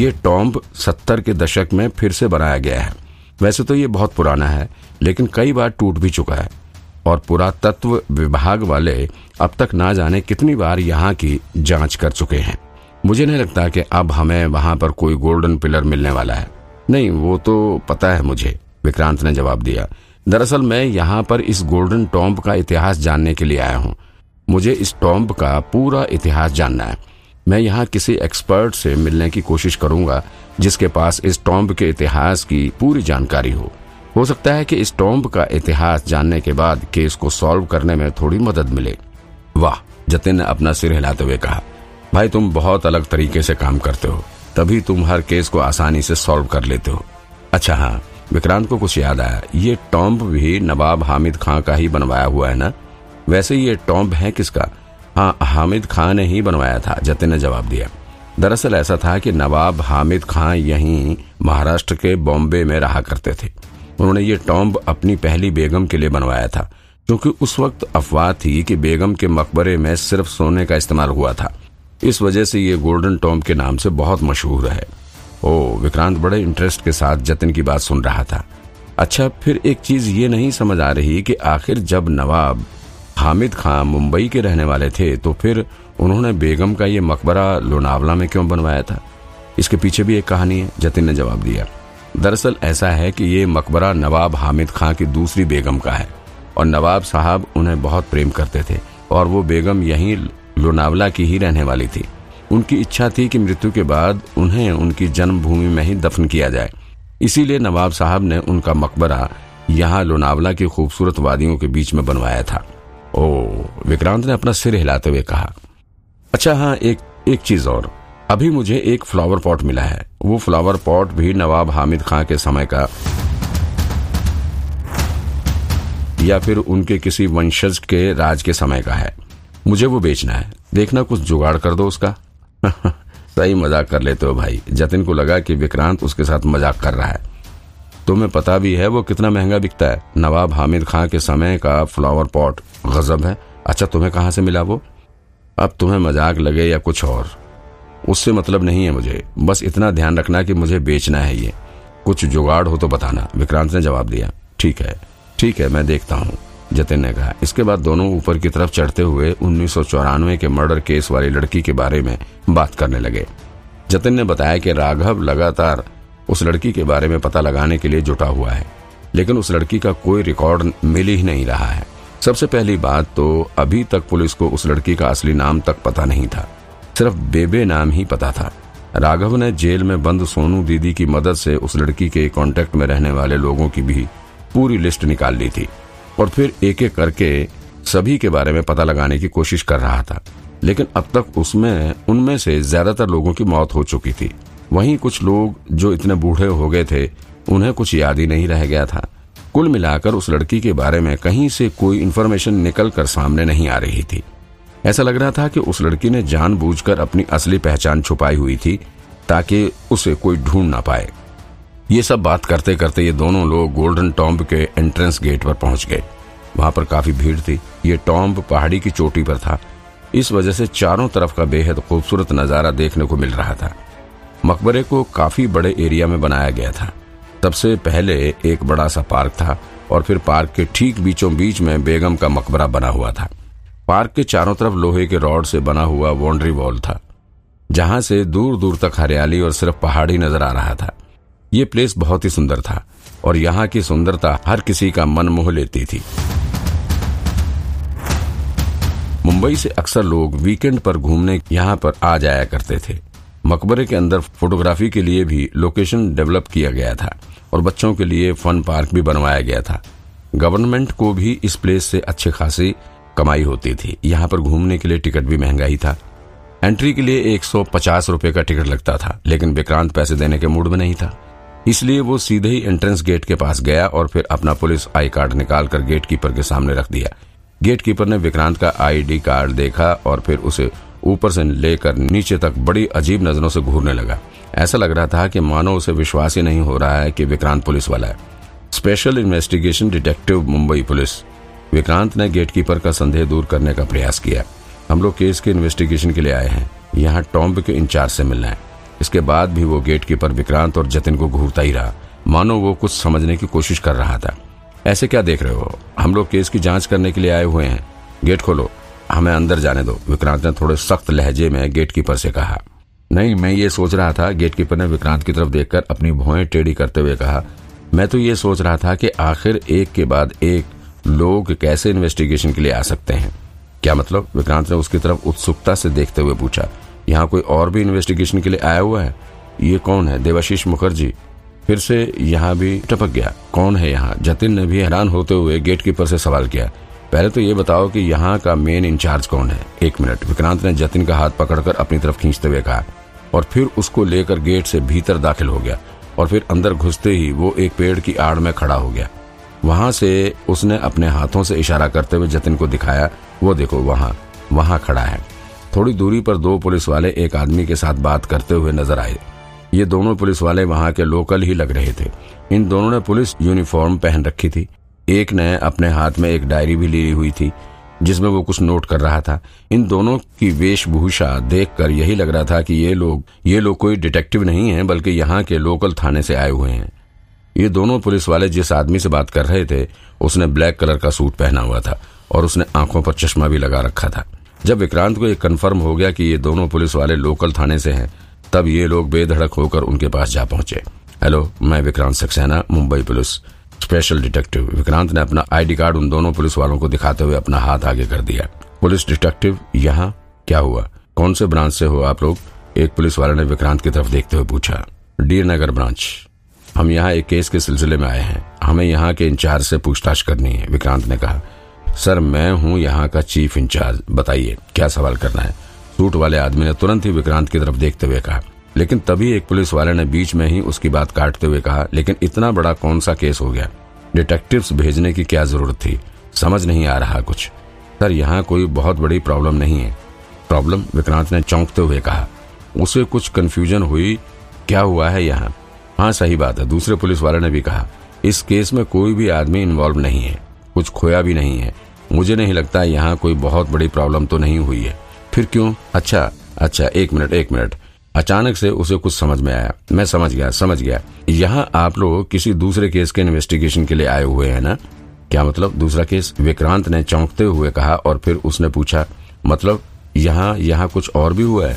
ये टॉम्ब सत्तर के दशक में फिर से बनाया गया है। वैसे तो ये बहुत पुराना है, लेकिन कई बार टूट भी चुका है। और पुरातत्व विभाग वाले अब तक ना जाने कितनी बार यहाँ की जाँच कर चुके हैं। मुझे नहीं लगता कि अब हमें वहाँ पर कोई गोल्डन पिलर मिलने वाला है। नहीं, वो तो पता है मुझे, विक्रांत ने जवाब दिया। दरअसल मैं यहाँ पर इस गोल्डन टॉम्ब का इतिहास जानने के लिए आया हूँ। मुझे इस टॉम्ब का पूरा इतिहास जानना है। मैं यहाँ किसी एक्सपर्ट से मिलने की कोशिश करूँगा, जिसके पास इस टॉम्ब के इतिहास की पूरी जानकारी हो। हो सकता है कि इस टॉम्ब का इतिहास जानने के बाद केस को सॉल्व करने में थोड़ी मदद मिले। वाह, जतिन ने अपना सिर हिलाते हुए कहा, भाई, तुम बहुत अलग तरीके से काम करते हो। तभी तुम हर केस को आसानी से सॉल्व कर लेते हो। अच्छा हाँ विक्रांत को कुछ याद आया। ये टॉम्ब भी नवाब हामिद खां का ही बनवाया हुआ है ना? वैसे ये टॉम्ब है किसका? हाँ हामिद खां ने ही बनवाया था जतिन ने जवाब दिया। दरअसल ऐसा था कि नवाब हामिद खां यहीं महाराष्ट्र के बॉम्बे में रहा करते थे। उन्होंने ये टॉम्ब अपनी पहली बेगम के लिए बनवाया था क्योंकि उस वक्त अफवाह थी कि बेगम के मकबरे में सिर्फ़ सोने का इस्तेमाल हुआ था। इस वजह से ये गोल्डन टॉम्ब के नाम से बहुत मशहूर है। ओ, विक्रांत बड़े इंटरेस्ट के साथ जतिन की बात सुन रहा था। अच्छा फिर एक चीज़ ये नहीं समझ आ रही कि आखिर जब नवाब हामिद खां मुंबई के रहने वाले थे तो फिर उन्होंने बेगम का ये मकबरा लोनावला में क्यों बनवाया था? इसके पीछे भी एक कहानी है, जतिन ने जवाब दिया। दरअसल ऐसा है कि ये मकबरा नवाब हामिद खां की दूसरी बेगम का है, और नवाब साहब उन्हें बहुत प्रेम करते थे, और वो बेगम यहीं लोनावला की ही रहने वाली थी। उनकी इच्छा थी कि मृत्यु के बाद उन्हें उनकी जन्मभूमि में ही दफन किया जाए। इसीलिए नवाब साहब ने उनका मकबरा यहाँ लोनावला की खूबसूरत वादियों के बीच में बनवाया था। ओ, विक्रांत ने अपना सिर हिलाते हुए कहा अच्छा हाँ एक एक चीज़ और। अभी मुझे एक फ्लावर पॉट मिला है। वो फ्लावर पॉट भी नवाब हामिद खां के समय का या फिर उनके किसी वंशज के राज के समय का है। मुझे वो बेचना है। देखना, कुछ जुगाड़ कर दो उसका। सही मज़ाक कर लेते हो भाई। जतिन को लगा कि विक्रांत उसके साथ मज़ाक कर रहा है। तुम्हें पता भी है वो कितना महँगा बिकता है। नवाब हामिद खां के समय का फ्लावर पॉट गजब है। अच्छा तुम्हें कहाँ से मिला वो? अब तुम्हें मज़ाक लगे या कुछ और? उससे मतलब नहीं है मुझे। बस इतना ध्यान रखना कि मुझे बेचना है ये। कुछ जुगाड़ हो तो बताना। विक्रांत ने जवाब दिया, ठीक है ठीक है, मैं देखता हूँ। जतिन ने कहा, इसके बाद दोनों ऊपर की तरफ़ चढ़ते हुए उन्नीस सौ चौरानवे के मर्डर केस वाली लड़की के बारे में बात करने लगे। जतिन ने बताया कि राघव लगातार उस लड़की के बारे में पता लगाने के लिए जुटा हुआ है। लेकिन उस लड़की का कोई रिकॉर्ड मिल ही नहीं रहा है। सबसे पहली बात तो अभी तक पुलिस को उस लड़की का असली नाम तक पता नहीं था। सिर्फ़ बेबे नाम ही पता था। राघव ने जेल में बंद सोनू दीदी की मदद से उस लड़की के कांटेक्ट में रहने वाले लोगों की भी पूरी लिस्ट निकाल ली थी। और फिर एक एक करके सभी के बारे में पता लगाने की कोशिश कर रहा था। लेकिन अब तक उसमें, उनमें से ज़्यादातर लोगों की मौत हो चुकी थी। वहीं कुछ लोग जो इतने बूढ़े हो गए थे, उन्हें कुछ याद ही नहीं रह गया था। कुल मिलाकर उस लड़की के बारे में कहीं से कोई इन्फॉर्मेशन निकल कर सामने नहीं आ रही थी। ऐसा लग रहा था कि उस लड़की ने जानबूझकर अपनी असली पहचान छुपाई हुई थी, ताकि उसे कोई ढूंढ ना पाए। ये सब बात करते करते ये दोनों लोग गोल्डन टॉम्ब के एंट्रेंस गेट पर पहुँच गए। वहाँ पर काफ़ी भीड़ थी। ये टॉम्ब पहाड़ी की चोटी पर था। इस वजह से चारों तरफ़ का बेहद खूबसूरत नज़ारा देखने को मिल रहा था। मकबरे को काफ़ी बड़े एरिया में बनाया गया था। सबसे पहले एक बड़ा सा पार्क था और फिर पार्क के ठीक बीचों बीच में बेगम का मकबरा बना हुआ था। पार्क के चारों तरफ़ लोहे के रॉड से बना हुआ बाउंड्री वॉल था, जहाँ से दूर दूर तक हरियाली और सिर्फ़ पहाड़ी नज़र आ रहा था। ये प्लेस बहुत ही सुंदर था और यहाँ की सुंदरता हर किसी का मन मोह लेती थी। मुंबई से अक्सर लोग वीकेंड पर घूमने यहाँ पर आ जाया करते थे। मकबरे के अंदर फोटोग्राफी के लिए भी लोकेशन डेवलप किया गया था और बच्चों के लिए फन पार्क भी बनवाया गया था। गवर्नमेंट को भी इस प्लेस से अच्छी खासी कमाई होती थी। यहाँ पर घूमने के लिए टिकट भी महँगा ही था। एंट्री के लिए एक सौ पचास रूपए का टिकट लगता था, लेकिन विक्रांत पैसे देने के मूड में नहीं था। इसलिए वो सीधे ही एंट्रेंस गेट के पास गया और फिर अपना पुलिस आई कार्ड निकाल कर गेट कीपर के सामने रख दिया। गेट कीपर ने विक्रांत का आईडी कार्ड देखा और फिर उसे ऊपर से लेकर नीचे तक बड़ी अजीब नज़रों से घूरने लगा। ऐसा लग रहा था कि मानो उसे विश्वास ही नहीं हो रहा है कि विक्रांत पुलिस वाला है। Special investigation detective Mumbai police Vikrant ने गेटकीपर का संदेह दूर करने का प्रयास किया। हम लोग केस के इन्वेस्टिगेशन के लिए आए हैं। यहाँ टॉम्ब के इंचार्ज से मिलना है। इसके बाद भी वो गेट कीपर विक्रांत और जतिन को घूरता ही रहा। मानो वो कुछ समझने की कोशिश कर रहा था। ऐसे क्या देख रहे हो? हम लोग केस की जाँच करने के लिए आए हुए हैं। गेट खोलो। हमें अंदर जाने दो। विक्रांत ने थोड़े सख्त लहजे में गेट कीपर से कहा, नहीं, मैं ये सोच रहा था गेट कीपर ने विक्रांत की तरफ़ देखकर अपनी भौएँ टेढ़ी करते हुए कहा, मैं तो ये सोच रहा था कि आखिर एक के बाद एक लोग कैसे इन्वेस्टिगेशन के लिए आ सकते हैं? क्या मतलब? विक्रांत ने उसकी तरफ़ उत्सुकता से देखते हुए पूछा, यहाँ कोई और भी इन्वेस्टिगेशन के लिए आया हुआ है? ये कौन है? देवाशीष मुखर्जी? फिर से, यहाँ भी टपक गया। कौन है यहाँ? जतिन ने भी हैरान होते हुए गेट कीपर से सवाल किया पहले तो ये बताओ कि यहाँ का मेन इंचार्ज कौन है? एक मिनट। विक्रांत ने जतिन का हाथ पकड़कर अपनी तरफ़ खींचते हुए कहा और फिर उसको लेकर गेट से भीतर दाखिल हो गया और फिर अंदर घुसते ही वो एक पेड़ की आड़ में खड़ा हो गया। वहाँ से उसने अपने हाथों से इशारा करते हुए जतिन को दिखाया, वो देखो, वहाँ वहाँ खड़ा है। थोड़ी दूरी पर दो पुलिस वाले एक आदमी के साथ बात करते हुए नज़र आए। ये दोनों पुलिस वाले वहाँ के लोकल ही लग रहे थे। इन दोनों ने पुलिस यूनिफॉर्म पहन रखी थी। एक ने अपने हाथ में एक डायरी भी ली हुई थी, जिसमें वो कुछ नोट कर रहा था। इन दोनों की वेशभूषा देखकर यही लग रहा था कि ये लोग ये लोग कोई डिटेक्टिव नहीं है, बल्कि यहाँ के लोकल थाने से आए हुए हैं। ये दोनों पुलिस वाले जिस आदमी से बात कर रहे थे, उसने ब्लैक कलर का सूट पहना हुआ था और उसने आँखों पर चश्मा भी लगा रखा था। जब विक्रांत को ये कन्फर्म हो गया कि ये दोनों पुलिस वाले लोकल थाने से हैं, तब ये लोग बेधड़क होकर उनके पास जा पहुँचे। हेलो, मैं Vikrant Saxena, Mumbai police. Special detective Vikrant ने अपना आईडी कार्ड उन दोनों पुलिस वालों को दिखाते हुए अपना हाथ आगे कर दिया। पुलिस डिटेक्टिव यहाँ क्या हुआ? कौन से ब्रांच से हो आप लोग? एक पुलिस वाले ने विक्रांत की तरफ़ देखते हुए पूछा। डी नगर ब्रांच, हम यहाँ एक केस के सिलसिले में आए हैं। हमें यहाँ के इंचार्ज से पूछताछ करनी है, विक्रांत ने कहा। सर, मैं हूँ यहाँ का चीफ इंचार्ज, बताइए, क्या सवाल करना है? सूट वाले आदमी ने तुरंत ही विक्रांत की तरफ़ देखते हुए कहा। लेकिन तभी एक पुलिस वाले ने बीच में ही उसकी बात काटते हुए कहा, लेकिन इतना बड़ा कौन सा केस हो गया? डिटेक्टिव्स भेजने की क्या ज़रूरत थी? समझ नहीं आ रहा कुछ। सर, यहाँ कोई बहुत बड़ी प्रॉब्लम नहीं है। प्रॉब्लम विक्रांत ने चौंकते हुए कहा, उसे कुछ कंफ्यूजन हुई? क्या हुआ है यहाँ? हाँ सही बात है, दूसरे पुलिस वाले ने भी कहा, इस केस में कोई भी आदमी इन्वॉल्व नहीं है, कुछ खोया भी नहीं है। मुझे नहीं लगता यहाँ कोई बहुत बड़ी प्रॉब्लम तो नहीं हुई है। फिर क्यों? अच्छा अच्छा एक मिनट एक मिनट। अचानक से उसे कुछ समझ में आया। मैं समझ गया समझ गया। यहाँ आप लोग किसी दूसरे केस के इन्वेस्टिगेशन के लिए आए हुए हैं ना? क्या मतलब? दूसरा केस? विक्रांत ने चौंकते हुए कहा और फिर उसने पूछा मतलब यहाँ यहाँ कुछ और भी हुआ है?